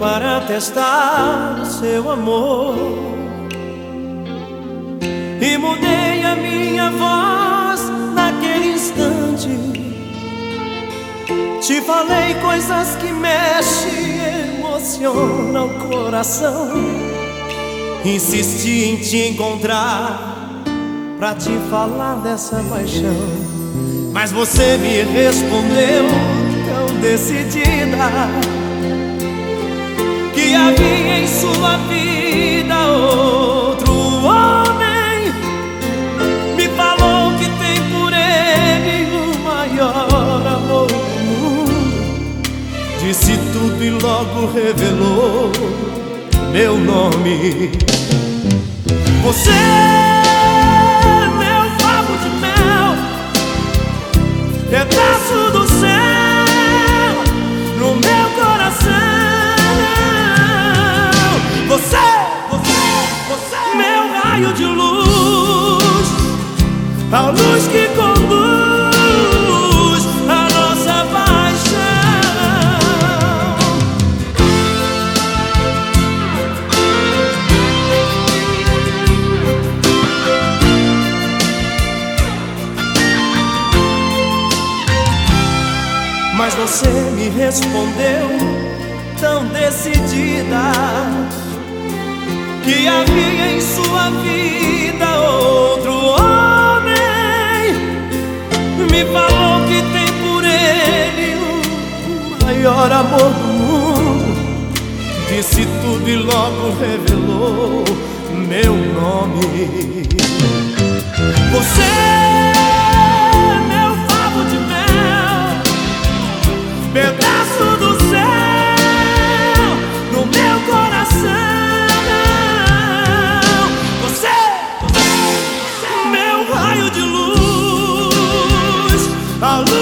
pra testar o seu amor. E mudei a minha voz naquele instante. Te falei coisas que mexem emocionam o coração. Insisti em te encontrar pra te falar dessa paixão. Mas você me respondeu tão decidida vida outro homem. Me falou que tem por ele o maior amor. Disse tudo e logo revelou meu nome. Você luz, a luz que conduz a nossa paixão. Mas você me respondeu tão decidida que havia sua vida outro homem. Me falou que tem por ele o maior amor do mundo. Disse tudo e logo revelou meu nome. Você a.